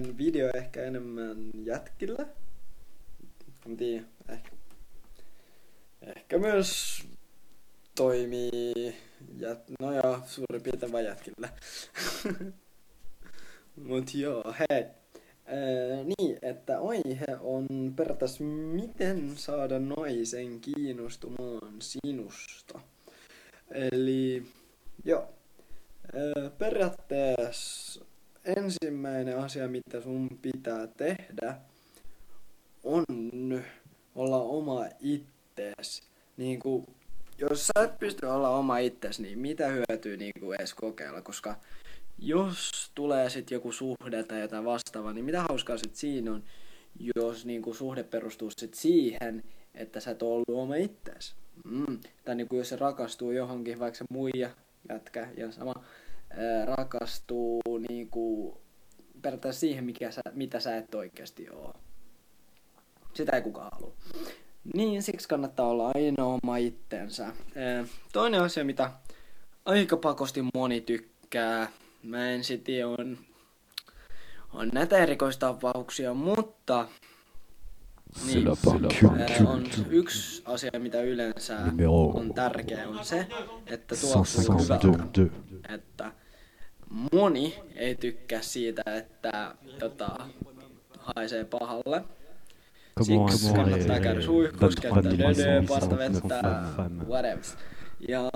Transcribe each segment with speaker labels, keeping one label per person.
Speaker 1: tämmönen video ehkä enemmän jätkillä. En tiedä, ehkä. Ehkä myös toimii, jät... no joo, suurin piirtein vain jätkillä. Mut joo, hei. Ää, niin, että aihe on periaatteessa miten saada naisen kiinnostumaan sinusta. Eli joo, ää, periaatteessa ensimmäinen asia, mitä sun pitää tehdä, on olla oma ittees. Niin kuin, jos sä et pysty olla oma ittees, niin mitä hyötyy niin kuin edes kokeilla, koska jos tulee sitten joku suhde tai jotain vastaavaa, niin mitä hauskaa sitten siinä on, jos niinku suhde perustuu sit siihen, että sä et ole ollut oma ittees. Mm. Tai niinku jos se rakastuu johonkin, vaikka se muija, jätkä ja sama, rakastuu niinku periaatteessa siihen, mikä sä, mitä sä et oikeasti oo. Sitä ei kukaan halua. Niin, siksi kannattaa olla aina oma itteensä. Ää, toinen asia, mitä aika pakosti moni tykkää, Mä en City on, on näitä erikoistapauksia, mutta niin, on yksi asia, mitä yleensä on tärkeä, on se, että tuoksuu hyvältä. Että moni ei tykkää siitä, että tota, haisee pahalle. Siksi kannattaa käydä suihkus, käyttää dödöä, pasta vettä, whatever. Ja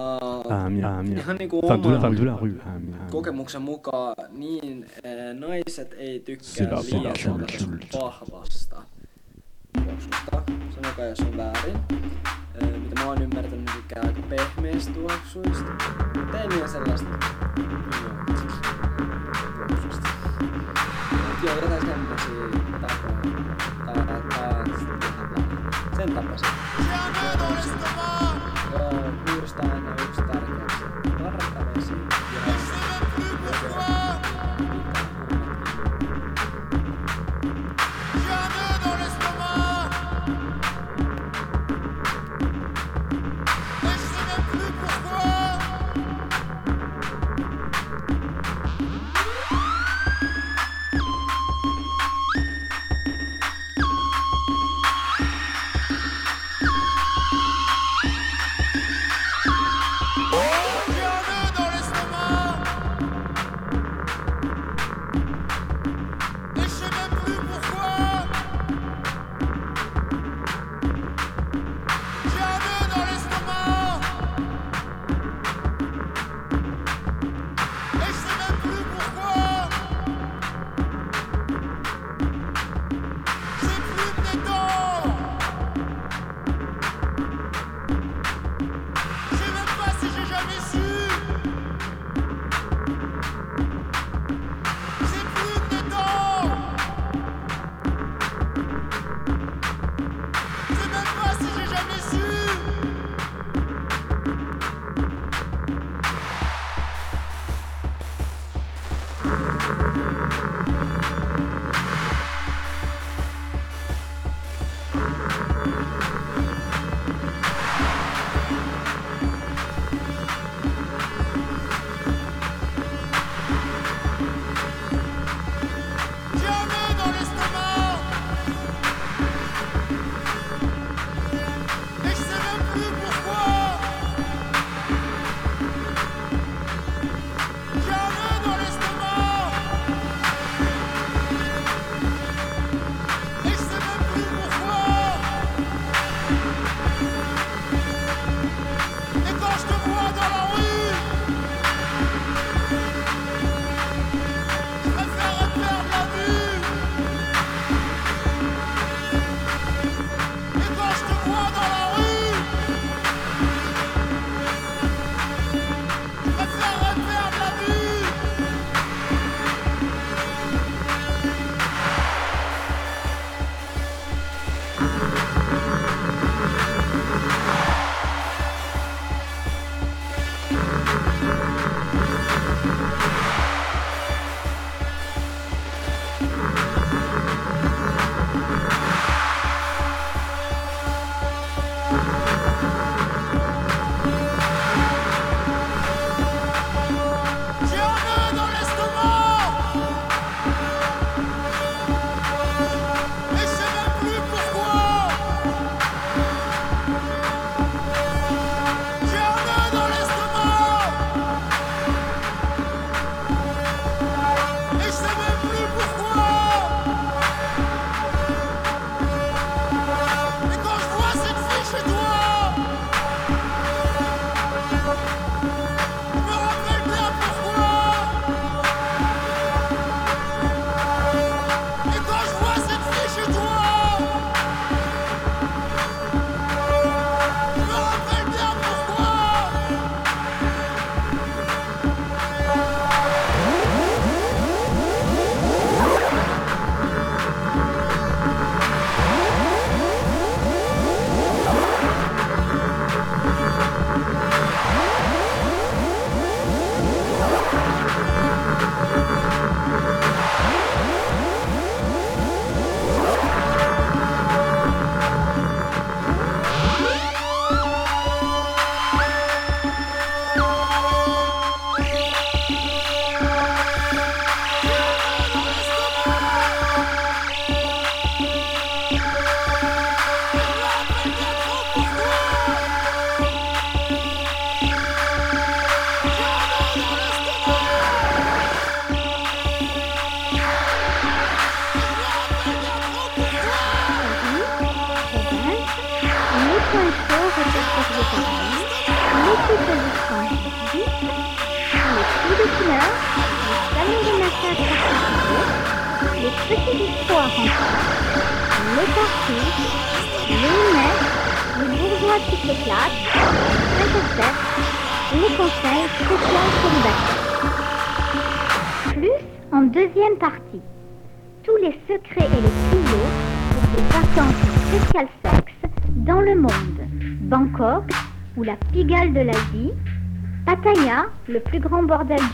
Speaker 1: ihan niinku oman kokemuksen mukaan niin äh, naiset ei tykkää liian tuoksusta. Sanokaa jos on väärin. Mä oon ymmärtänyt, tykkää aika pehmeistä tuoksuista. Mutta ei niin sellaista tuoksusta. Joo, jotain semmosia tapoja. Tai, tai, tai sen tapaisia.
Speaker 2: Petite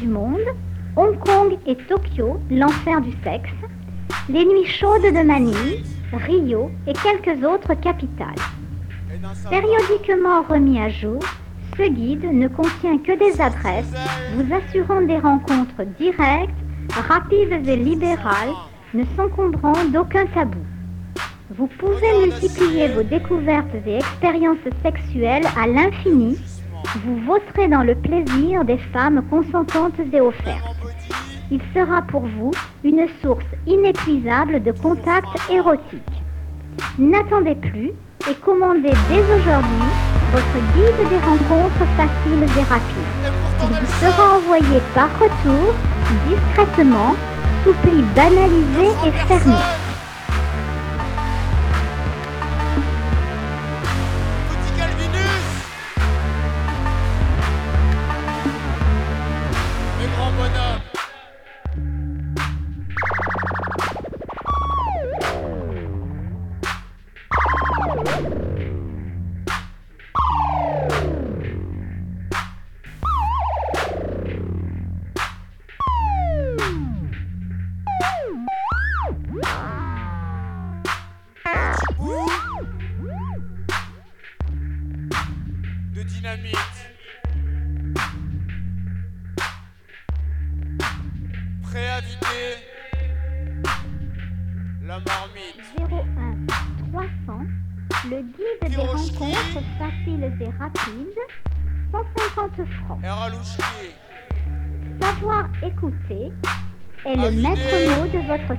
Speaker 2: du monde, Hong Kong et Tokyo, l'enfer du sexe, les nuits chaudes de Manille, Rio et quelques autres capitales. Périodiquement remis à jour, ce guide ne contient que des adresses vous assurant des rencontres directes, rapides et libérales, ne s'encombrant d'aucun tabou. Vous pouvez multiplier vos découvertes et expériences sexuelles à l'infini. Vous voterez dans le plaisir des femmes consentantes et offertes. Il sera pour vous une source inépuisable de contacts érotiques. N'attendez plus et commandez dès aujourd'hui votre guide des rencontres faciles et rapides. Il vous sera envoyé par retour, discrètement, sous pli banalisé et fermé.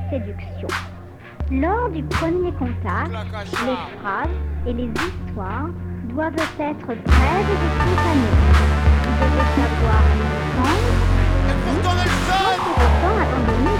Speaker 2: Séduction. Lors du premier contact, les phrases et les histoires doivent être brèves et spontanées. Vous devez savoir pour autant abandonner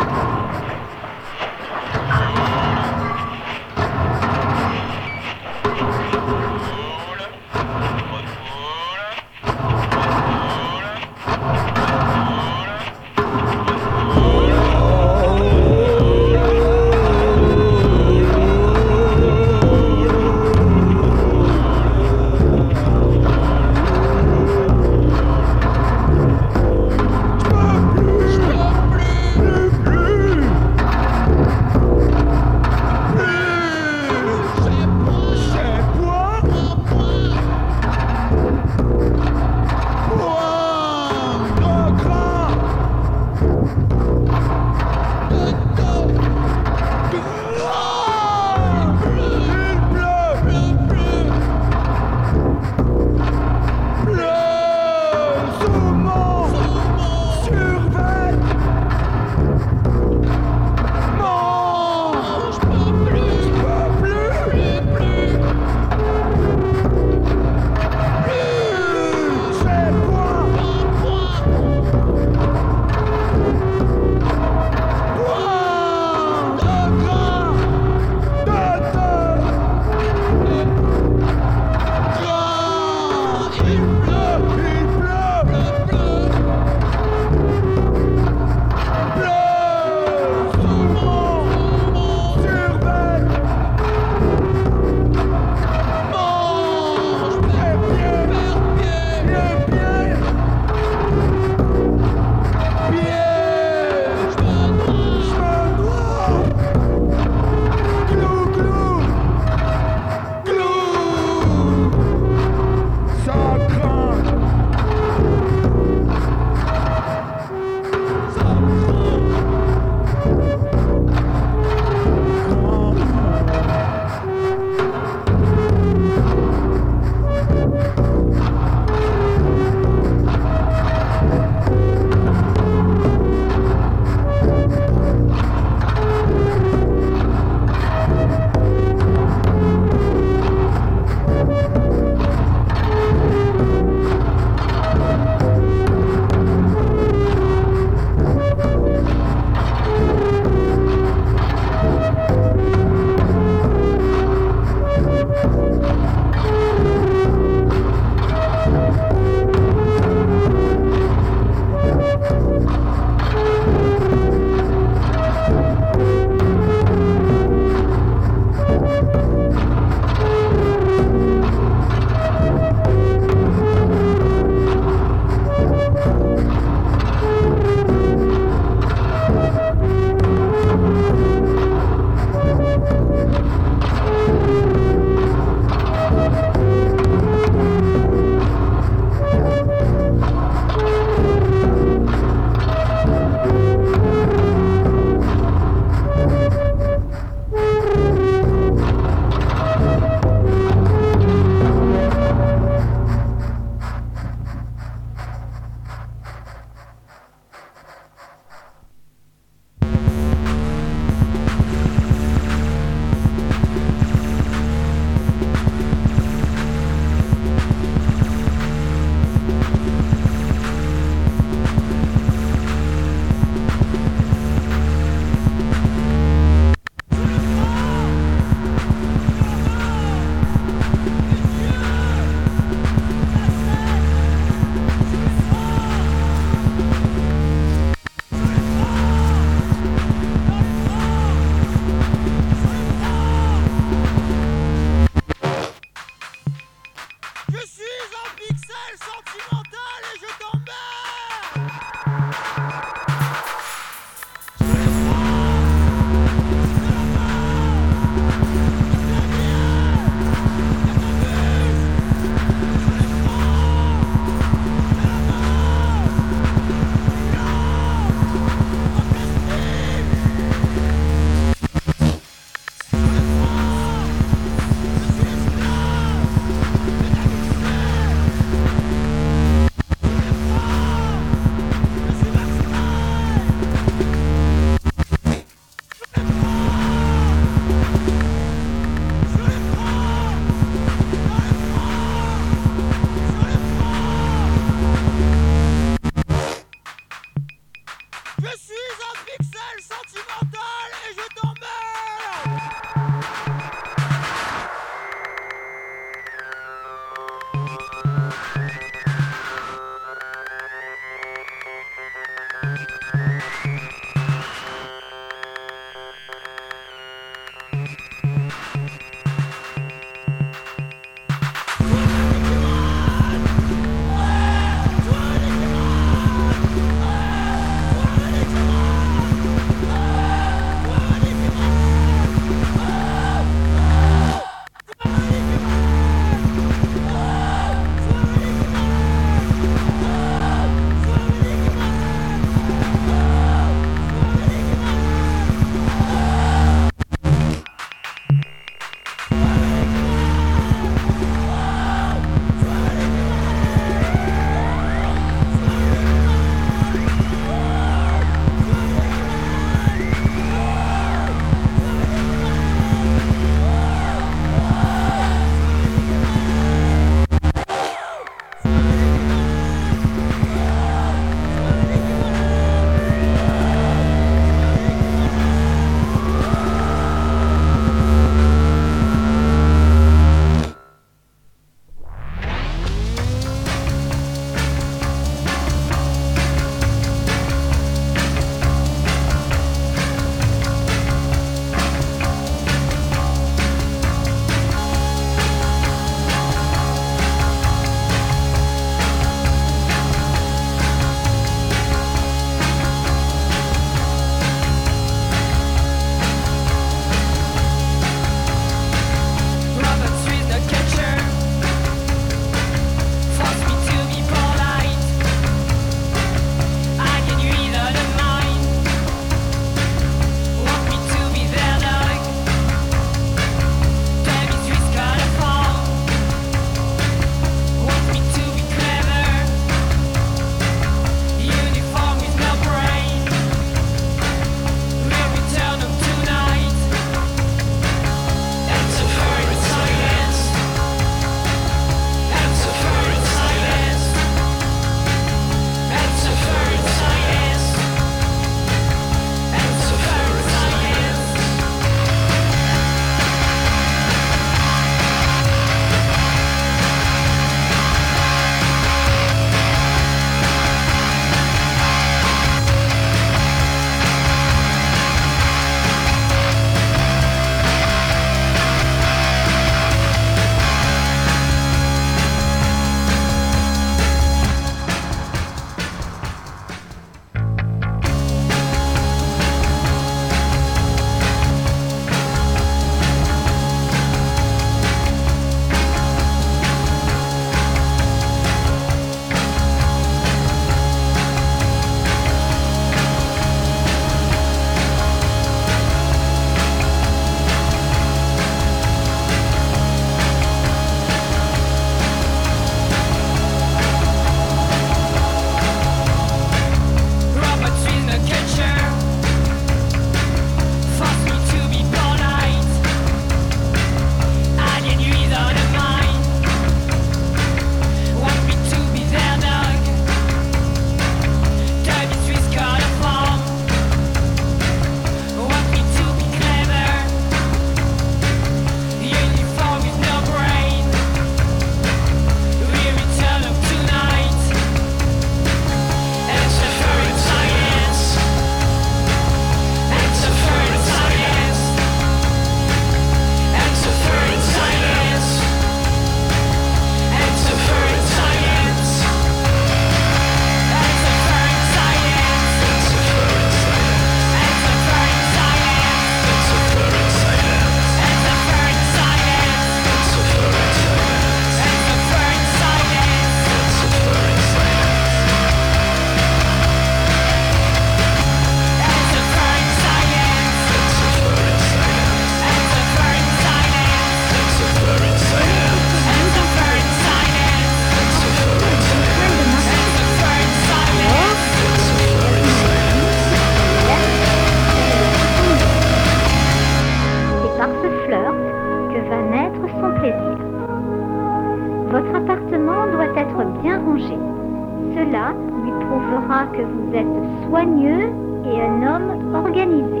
Speaker 3: Lui prouvera que
Speaker 4: vous êtes soigneux et un homme organisé.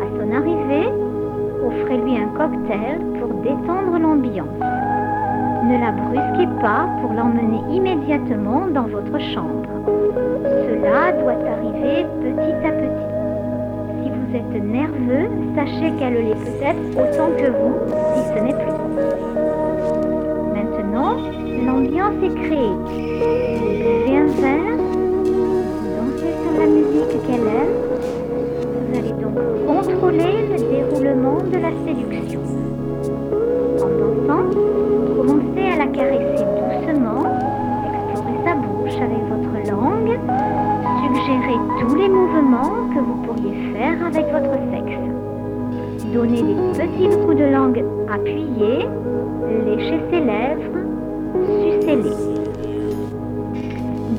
Speaker 4: À son
Speaker 5: arrivée, offrez-lui un cocktail pour détendre
Speaker 2: l'ambiance. Ne la brusquez pas pour l'emmener immédiatement dans votre chambre. Cela doit arriver petit à petit. Si vous êtes nerveux, sachez qu'elle l'est peut-être autant que vous, si ce n'est plus. Maintenant, l'ambiance est créée. Vous allez donc contrôler le déroulement de la séduction. En dansant, commencez à la caresser doucement, explorez sa bouche avec votre langue, suggérez tous les mouvements que vous pourriez faire avec votre sexe. Donnez des petits coups de langue appuyés, léchez ses lèvres, sucez-les.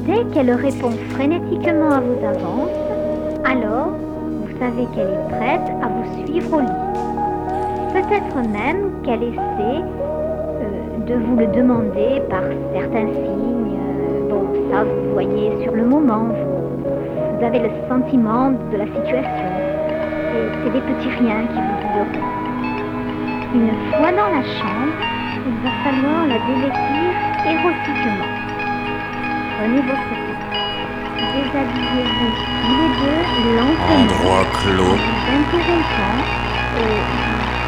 Speaker 2: Dès qu'elle répond frénétiquement à vos avances, savez qu'elle est prête à vous suivre au lit. Peut-être même qu'elle essaie euh, de vous le demander par certains signes. Euh, bon, ça vous voyez sur le moment, vous, vous avez le sentiment de la situation. Et c'est des petits riens qui vous doublent. Une fois dans la chambre, il va falloir la dévêtir érotiquement. Prenez votre. Les deux.
Speaker 6: Endroit clos.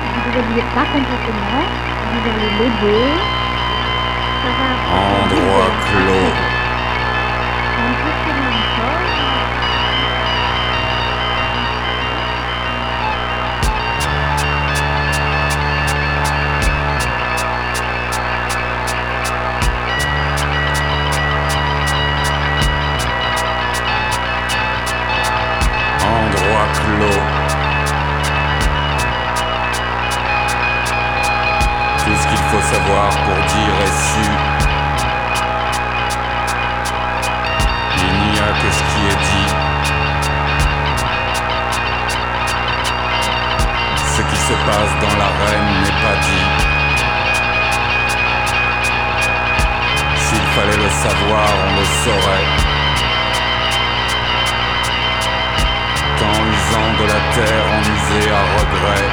Speaker 2: Vous déshabillez pas complètement. Vous allez. Ça va.
Speaker 6: Endroit clos. Savoir, on le saurait. Tant usant de la terre en usé à regret.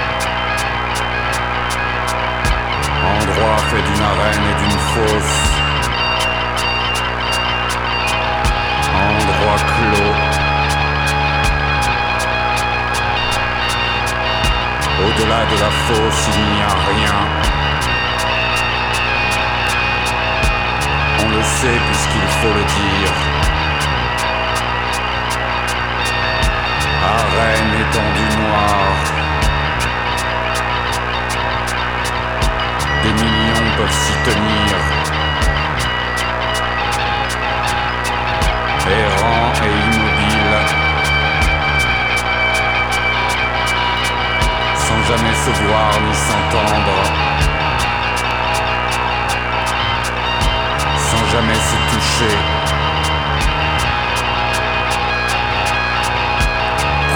Speaker 6: Endroit fait d'une arène et d'une fosse. Endroit clos. Au-delà de la fosse, il n'y a rien. On le sait puisqu'il faut le dire. Arène étendue noire. Des millions peuvent s'y tenir. Errant et immobile. Sans jamais se voir ni s'entendre. Jamais se toucher.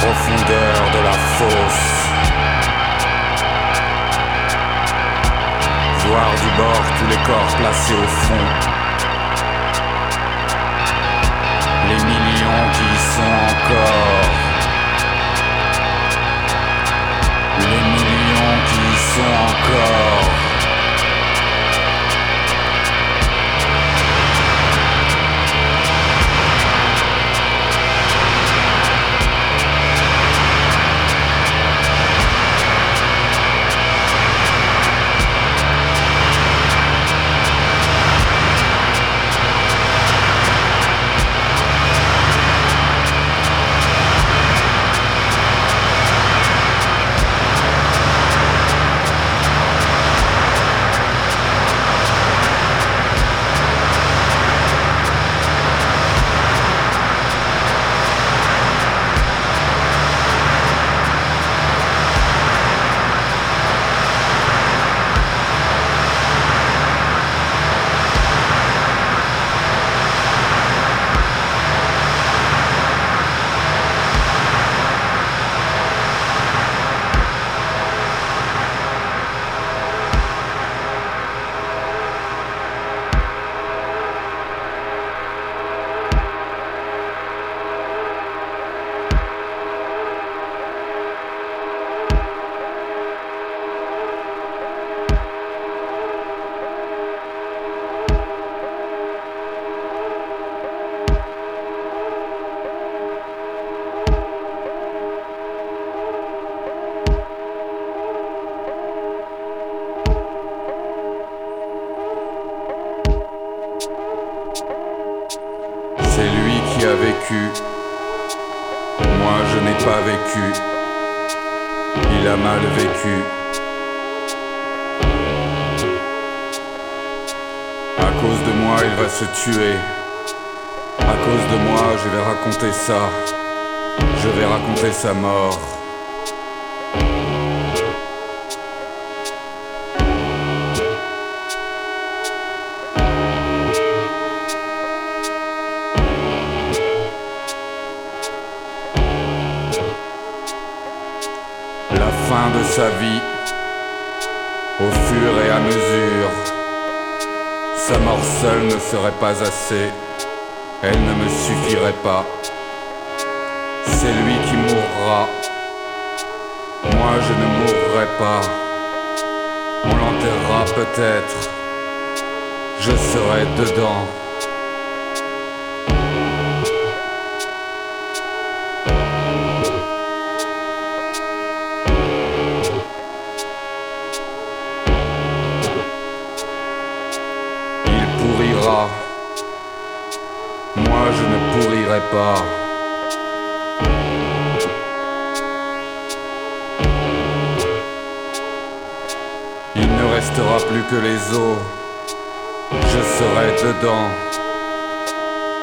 Speaker 6: profondeur de la fosse. Voir du bord tous les corps placés au fond. Les millions qui y sont encore. Tuer. À cause de moi, je vais raconter ça. Je vais raconter sa mort. Elle ne me suffirait pas. C'est lui qui mourra, moi je ne mourrai pas. On l'enterrera peut-être, je serai dedans. Je serai dedans.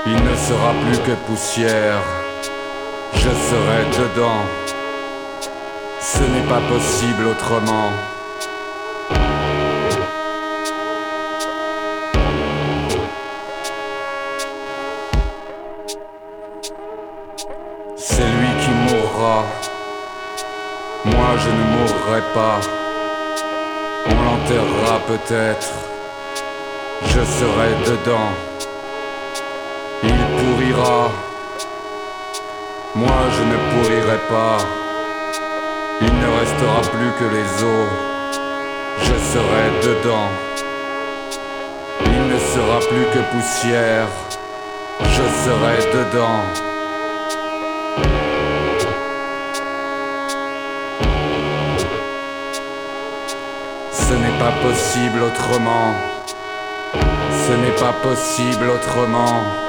Speaker 6: Il ne sera plus que poussière. Je serai dedans. Ce n'est pas possible autrement. C'est lui qui mourra. Moi je ne mourrai pas. On l'enterrera peut-être. Je serai dedans. Il pourrira. Moi je ne pourrirai pas. Il ne restera plus que les os. Je serai dedans. Il ne sera plus que poussière. Je serai dedans. Pas possible autrement. Ce n'est pas possible autrement.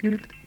Speaker 2: Gült.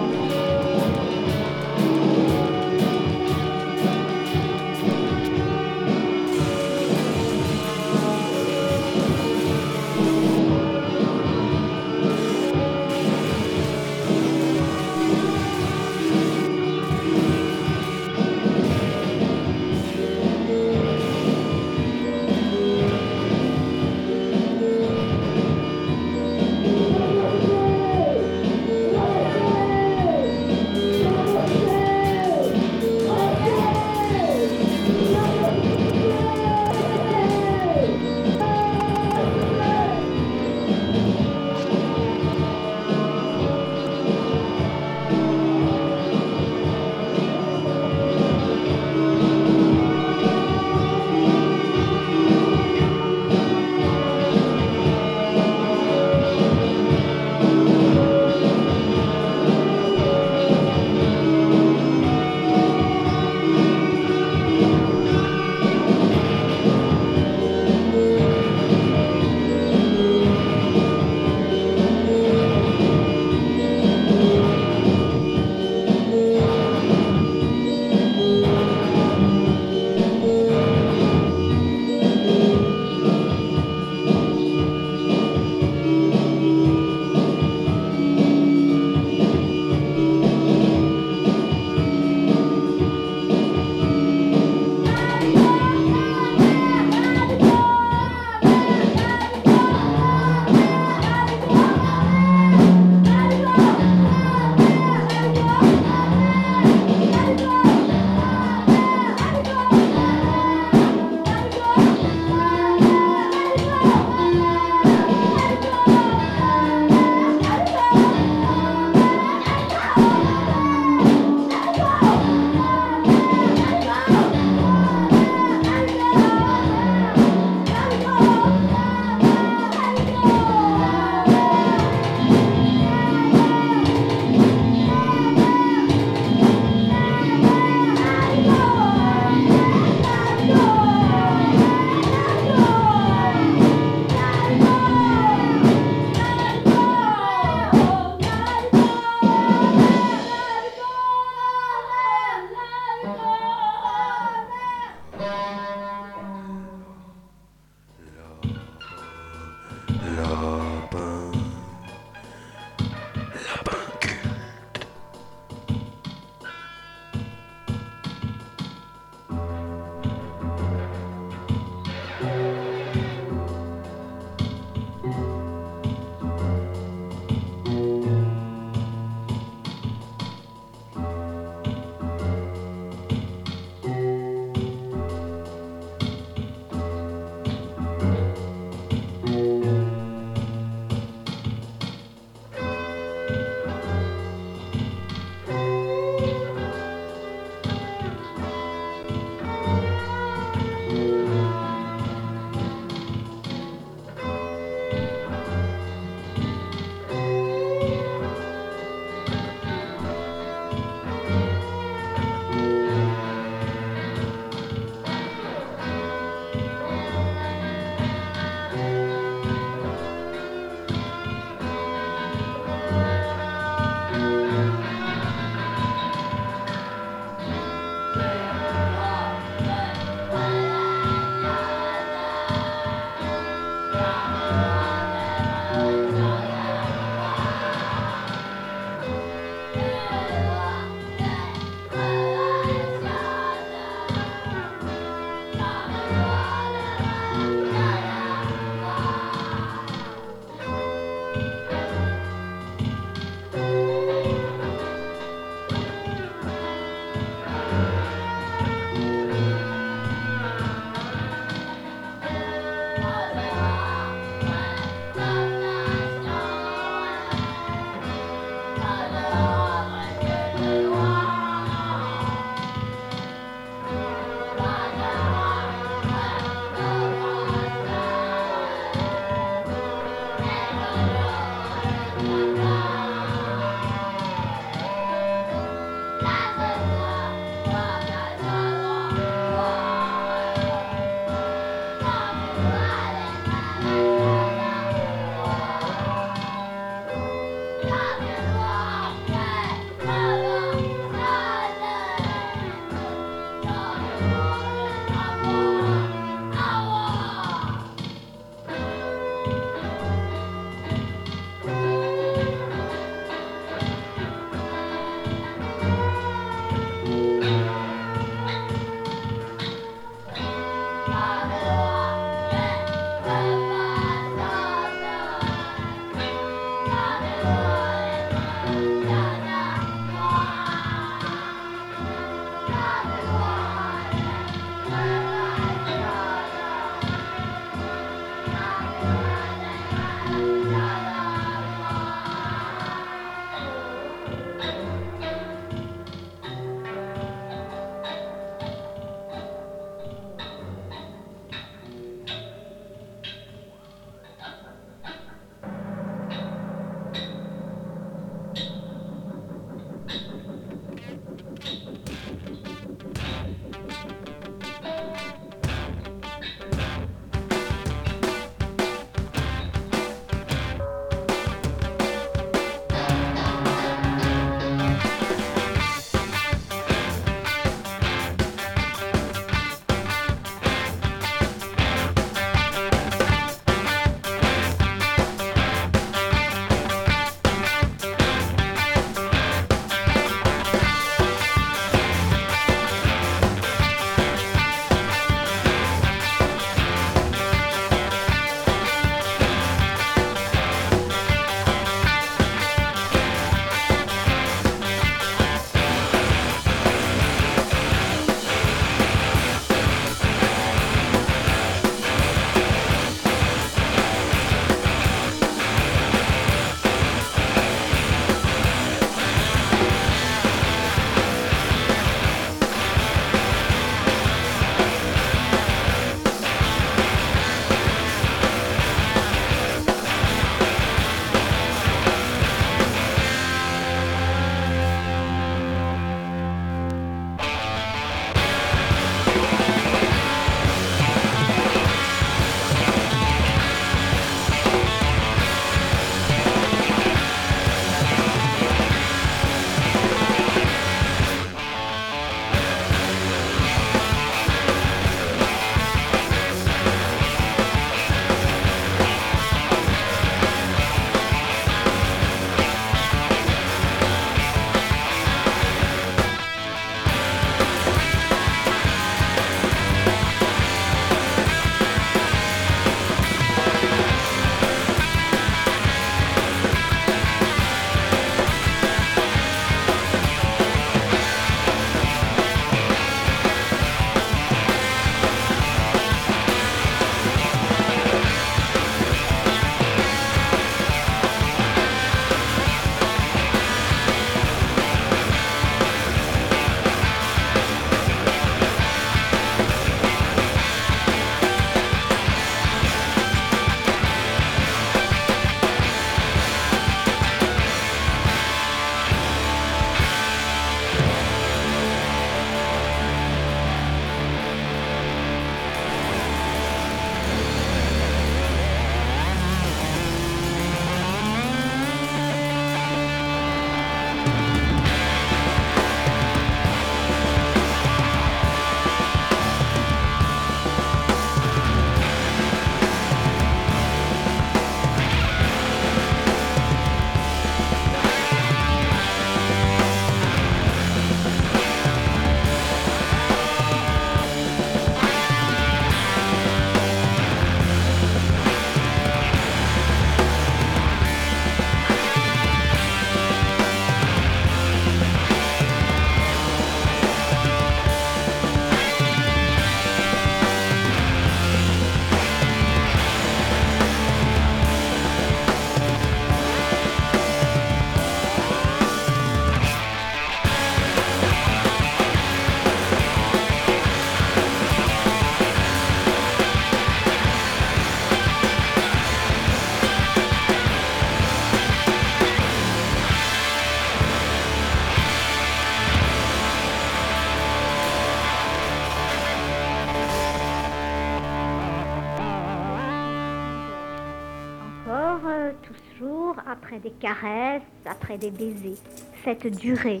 Speaker 2: Caresses, après des baisers. Faites durer,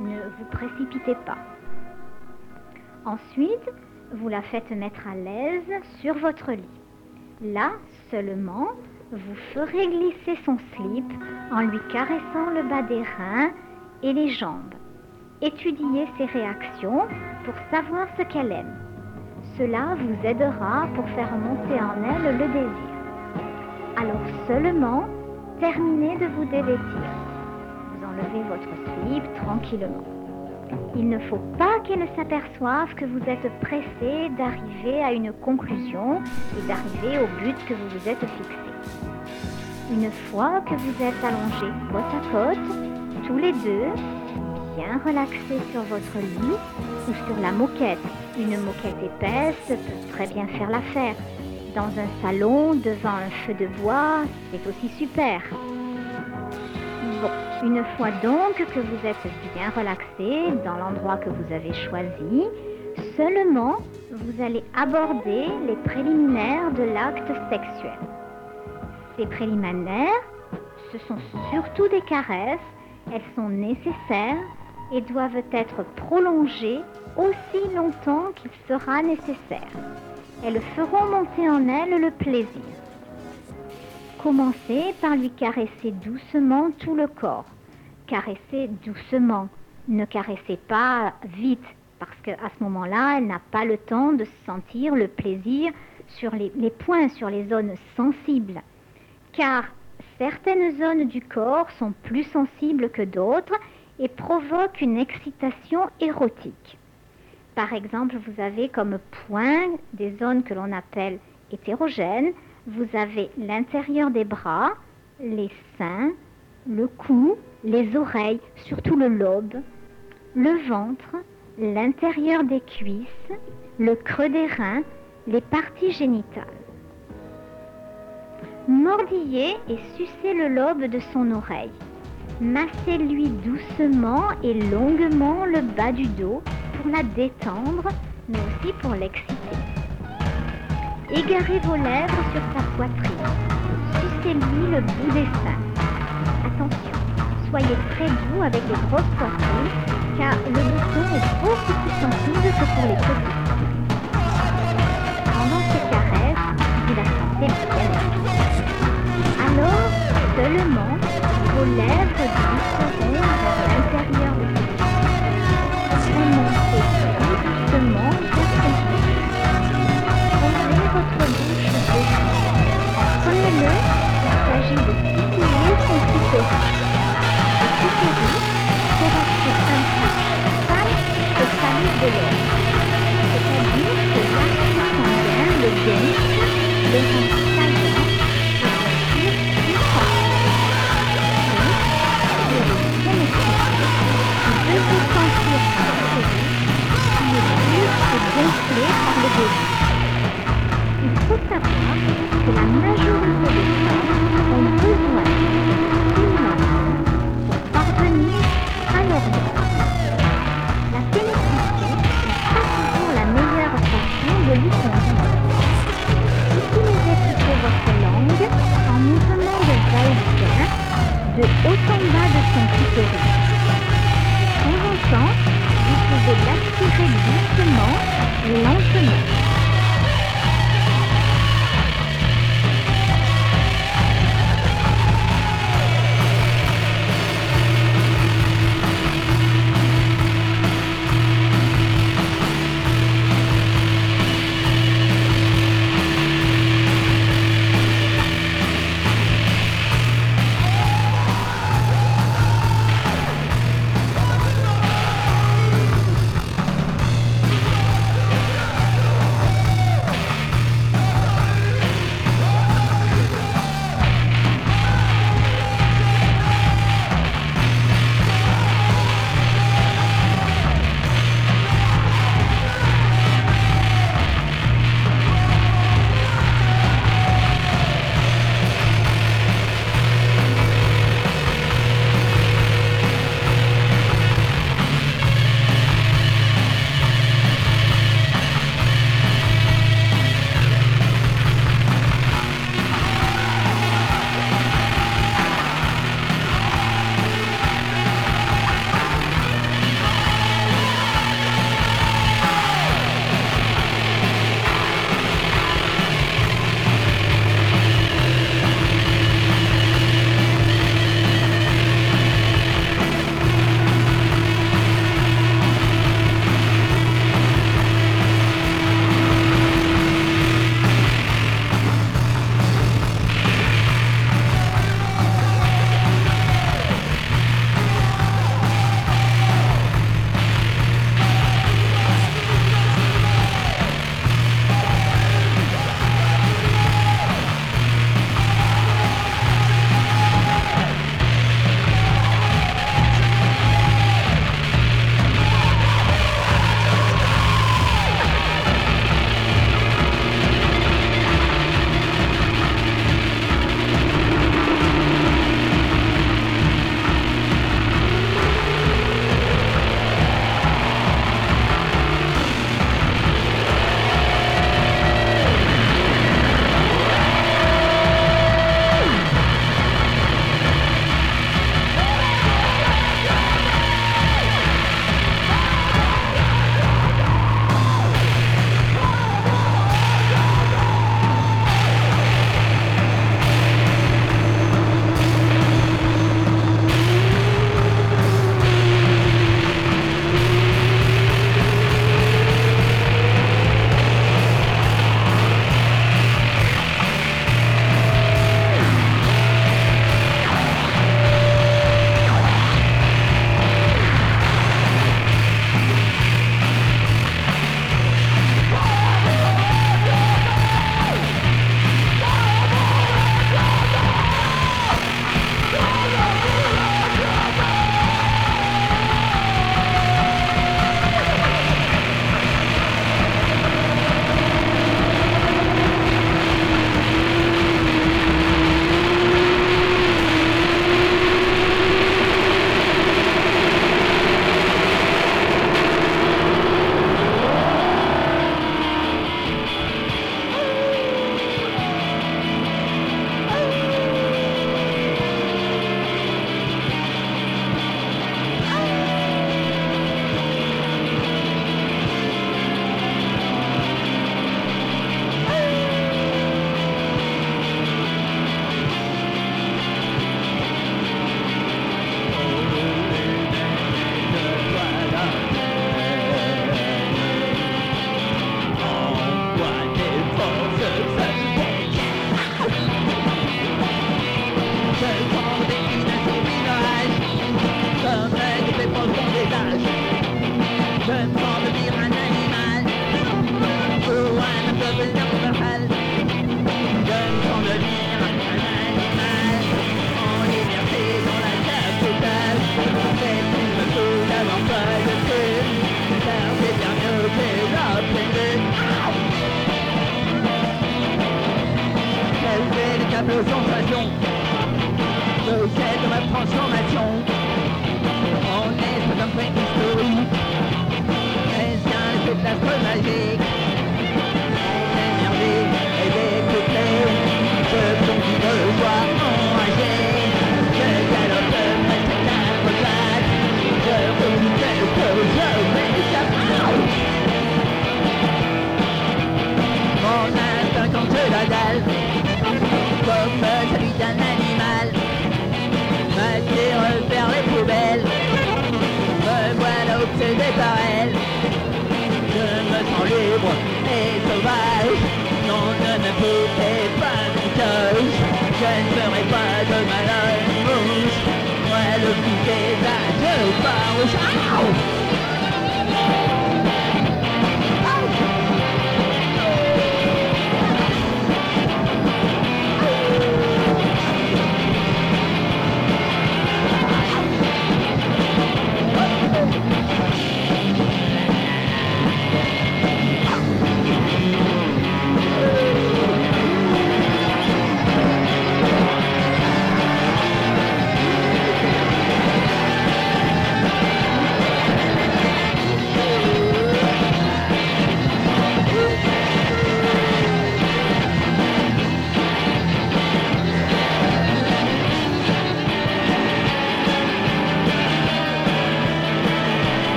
Speaker 2: ne vous précipitez pas. Ensuite, vous la faites mettre à l'aise sur votre lit. Là seulement, vous ferez glisser son slip en lui caressant le bas des reins et les jambes. Étudiez ses réactions pour savoir ce qu'elle aime. Cela vous aidera pour faire monter en elle le désir. Alors seulement, terminez de vous dévêtir. Vous enlevez votre slip tranquillement. Il ne faut pas qu'elle s'aperçoive que vous êtes pressé d'arriver à une conclusion et d'arriver au but que vous vous êtes fixé. Une fois que vous êtes allongés côte à côte, tous les deux, bien relaxés sur votre lit ou sur la moquette. Une moquette épaisse peut très bien faire l'affaire. Dans un salon, devant un feu de bois, c'est aussi super. Bon, une fois donc que vous êtes bien relaxé dans l'endroit que vous avez choisi, seulement vous allez aborder les préliminaires de l'acte sexuel. Ces préliminaires, ce sont surtout des caresses, elles sont nécessaires et doivent être prolongées aussi longtemps qu'il sera nécessaire. Elles feront monter en elle le plaisir. Commencez par lui caresser doucement tout le corps. Caressez doucement. Ne caressez pas vite parce qu'à ce moment-là, elle n'a pas le temps de sentir le plaisir sur les, les points, sur les zones sensibles. Car certaines zones du corps sont plus sensibles que d'autres et provoquent une excitation érotique. Par exemple, vous avez comme point des zones que l'on appelle hétérogènes. Vous avez l'intérieur des bras, les seins, le cou, les oreilles, surtout le lobe, le ventre, l'intérieur des cuisses, le creux des reins, les parties génitales. Mordillez et sucez le lobe de son oreille. Massez-lui doucement et longuement le bas du dos pour la détendre, mais aussi pour l'exciter. Égarez vos lèvres sur sa poitrine. Sucez-lui le bout des seins. Attention, soyez très doux avec les grosses poitrines, car le bouton est beaucoup plus sensible que pour les petits. Pendant ces caresses, vous la sentez bien Alors, seulement, vos lèvres vers l'intérieur de doucement vers votre bouche dessus. Prenez-le, il s'agit de son clitoris. Le sur un salive de l'air. C'est-à-dire que l'acide sanguin, le le Il faut savoir que la majorité des femmes ont besoin d'une pour parvenir à l'orgasme. La pénétration n'est pas toujours la meilleure façon de plutôt votre langue en de de haut en bas de son. L'aspirer doucement et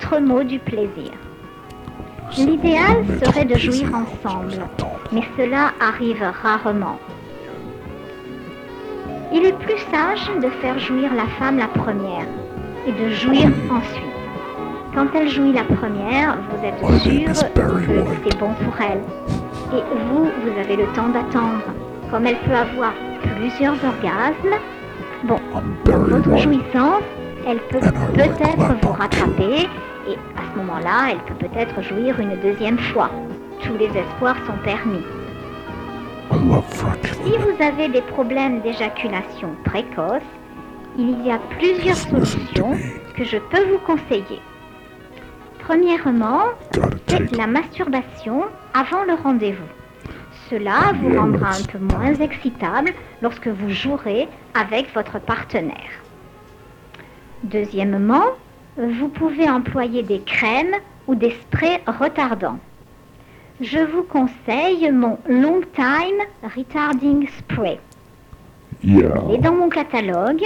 Speaker 7: le
Speaker 2: maître mot du plaisir. L'idéal serait de jouir ensemble, mais cela arrive rarement. Il est plus sage de faire jouir la femme la première et de jouir ensuite. Quand elle jouit la première, vous êtes sûr que c'est bon pour elle. Et vous, vous avez le temps d'attendre. Comme elle peut avoir plusieurs orgasmes, bon, dans votre jouissance, elle peut peut-être vous rattraper ce moment-là, elle peut peut-être jouir une deuxième fois. Tous les espoirs sont permis. Si vous avez des problèmes d'éjaculation précoce, il y a plusieurs solutions que je peux vous conseiller. Premièrement, c'est la masturbation avant le rendez-vous. Cela vous rendra un peu moins excitable lorsque vous jouerez avec votre partenaire. Deuxièmement, vous pouvez employer des crèmes ou des sprays retardants. Je vous conseille mon Long Time Retarding Spray.
Speaker 8: Yeah.
Speaker 2: Il est dans mon catalogue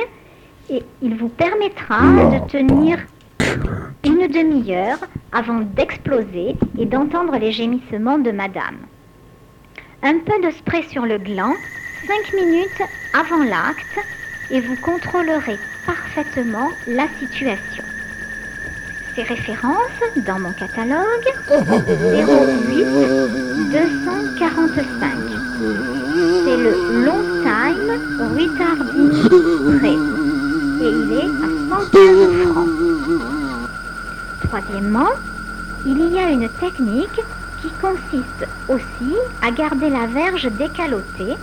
Speaker 2: et il vous permettra de tenir une demi-heure avant d'exploser et d'entendre les gémissements de madame. Un peu de spray sur le gland, 5 minutes avant l'acte et vous contrôlerez parfaitement la situation. Ces références dans mon catalogue 08 245. C'est le Long Time Retarding Spray et il est à 115 francs. Troisièmement, il y a une technique qui consiste aussi à garder la verge décalotée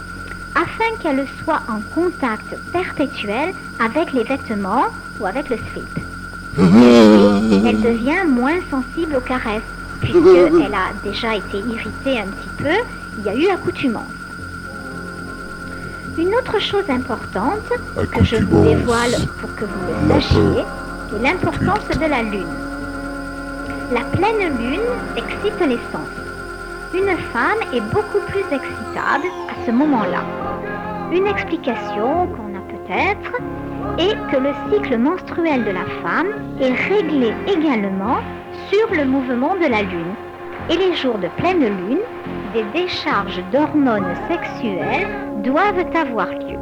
Speaker 2: afin qu'elle soit en contact perpétuel avec les vêtements ou avec le slip. Et elle devient moins sensible aux caresses puisqu'elle a déjà été irritée un petit peu, il y a eu accoutumance. Une autre chose importante que je vous dévoile pour que vous le sachiez est l'importance de la lune. La pleine lune excite les sens. Une femme est beaucoup plus excitable à ce moment-là. Une explication qu'on a peut-être est que le cycle menstruel de la femme est réglé également sur le mouvement de la lune. Et les jours de pleine lune, des décharges d'hormones sexuelles doivent avoir lieu.